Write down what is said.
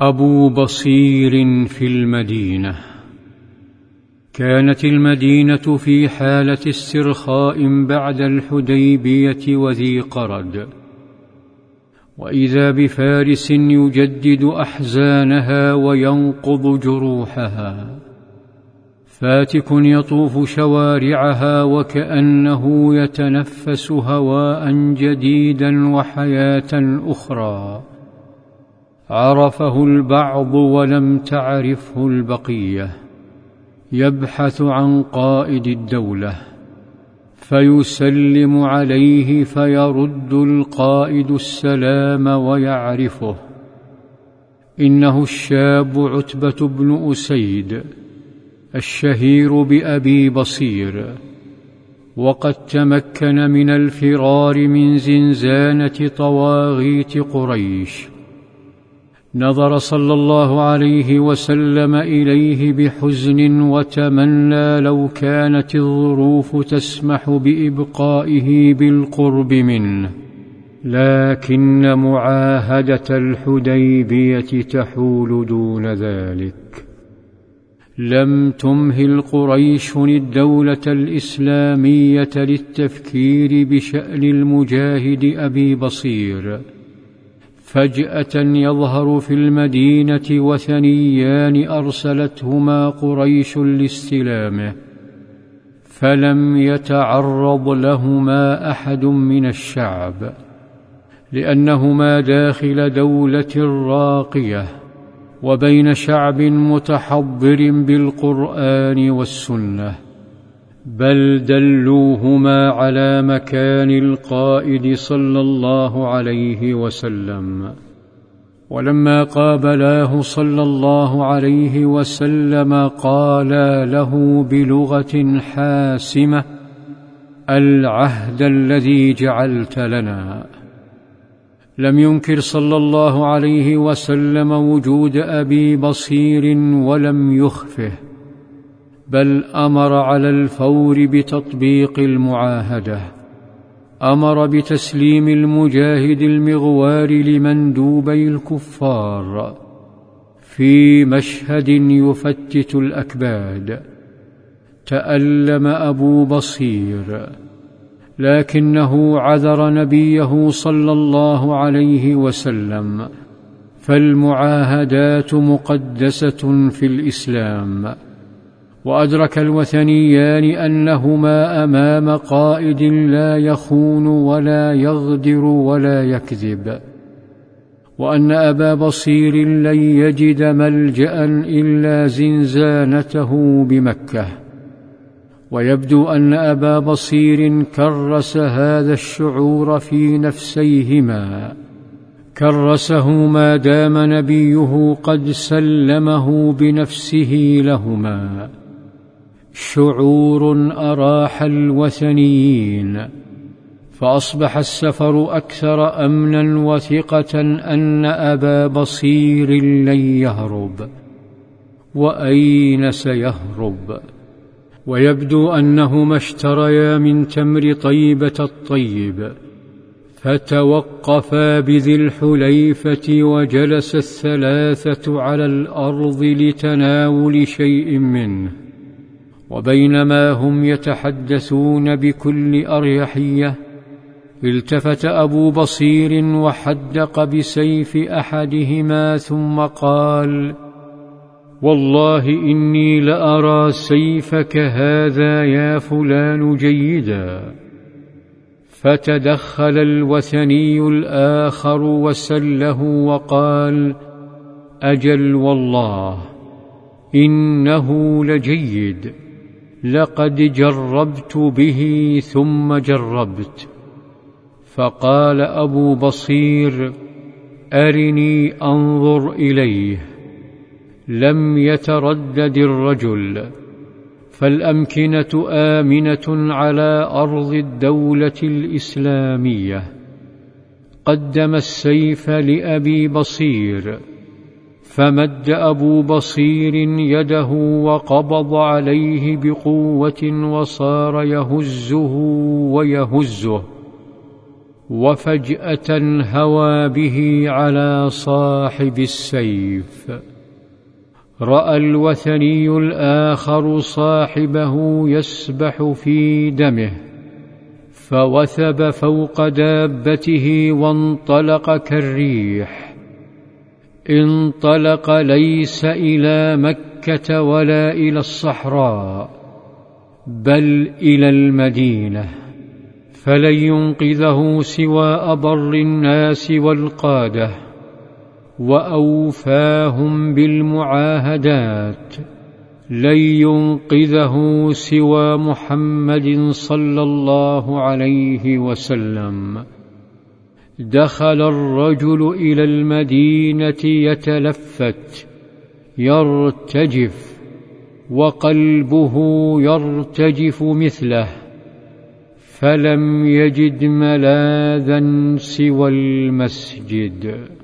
أبو بصير في المدينة. كانت المدينة في حالة استرخاء بعد الحديبية وذي قرد. وإذا بفارس يجدد أحزانها وينقض جروحها. فاتك يطوف شوارعها وكأنه يتنفس هواء جديدا وحياة أخرى. عرفه البعض ولم تعرفه البقية يبحث عن قائد الدولة فيسلم عليه فيرد القائد السلام ويعرفه. إنه الشاب عتبة بن أسيد الشهير بأبي بصير وقد تمكن من الفرار من زنزانة طواغيت قريش. نظر صلى الله عليه وسلم إليه بحزن وتمنى لو كانت الظروف تسمح بإبقائه بالقرب منه. لكن معاهدة الحديبية تحول دون ذلك. لم تمهل قريش الدولة الإسلامية للتفكير بشأن المجاهد أبي بصير. فجأة يظهر في المدينة وثنيان أرسلتهما قريش لاستلامه فلم يتعرض لهما أحد من الشعب لأنهما داخل دولة راقية وبين شعب متحضر بالقرآن والسنة. بل دلوهما على مكان القائد صلى الله عليه وسلم. ولما قابلاه صلى الله عليه وسلم قالا له بلغة حاسمة العهد الذي جعلت لنا. لم ينكر صلى الله عليه وسلم وجود أبي بصير ولم يخفه. بل أمر على الفور بتطبيق المعاهدة. أمر بتسليم المجاهد المغوار لمندوبي الكفار في مشهد يفتت الأكباد. تألم أبو بصير لكنه عذر نبيه صلى الله عليه وسلم. فالمعاهدات مقدسة في الإسلام. وأدرك الوثنيان أنهما أمام قائد لا يخون ولا يغدر ولا يكذب وأن أبا بصير لن يجد ملجأ إلا زنزانته بمكة. ويبدو أن أبا بصير كرس هذا الشعور في نفسيهما. كرسه ما دام نبيه قد سلمه بنفسه لهما. شعور أراح الوثنيين فأصبح السفر أكثر أمنا وثقة أن أبا بصير لن يهرب. وأين سيهرب؟ ويبدو أنهما اشتريا من تمر طيبة الطيب فتوقفا بذي الحليفة وجلس الثلاثة على الأرض لتناول شيء منه. وبينما هم يتحدثون بكل أريحية التفت أبو بصير وحدق بسيف أحدهما ثم قال والله إني لأرى سيفك هذا يا فلان جيدا. فتدخل الوثني الآخر وسله وقال أجل والله إنه لجيد. لقد جربت به ثم جربت. فقال أبو بصير أرني أنظر إليه. لم يتردد الرجل. فالأمكنة آمنة على أرض الدولة الإسلامية. قدم السيف لأبي بصير. فمد أبو بصير يده وقبض عليه بقوة وصار يهزه ويهزه وفجأة هوى به على صاحب السيف. رأى الوثني الآخر صاحبه يسبح في دمه فوثب فوق دابته وانطلق كالريح. انطلق ليس إلى مكة ولا إلى الصحراء بل إلى المدينة فلن ينقذه سوى ابر الناس والقادة وأوفاهم بالمعاهدات لن ينقذه سوى محمد صلى الله عليه وسلم. دخل الرجل إلى المدينة يتلفت يرتجف وقلبه يرتجف مثله فلم يجد ملاذا سوى المسجد.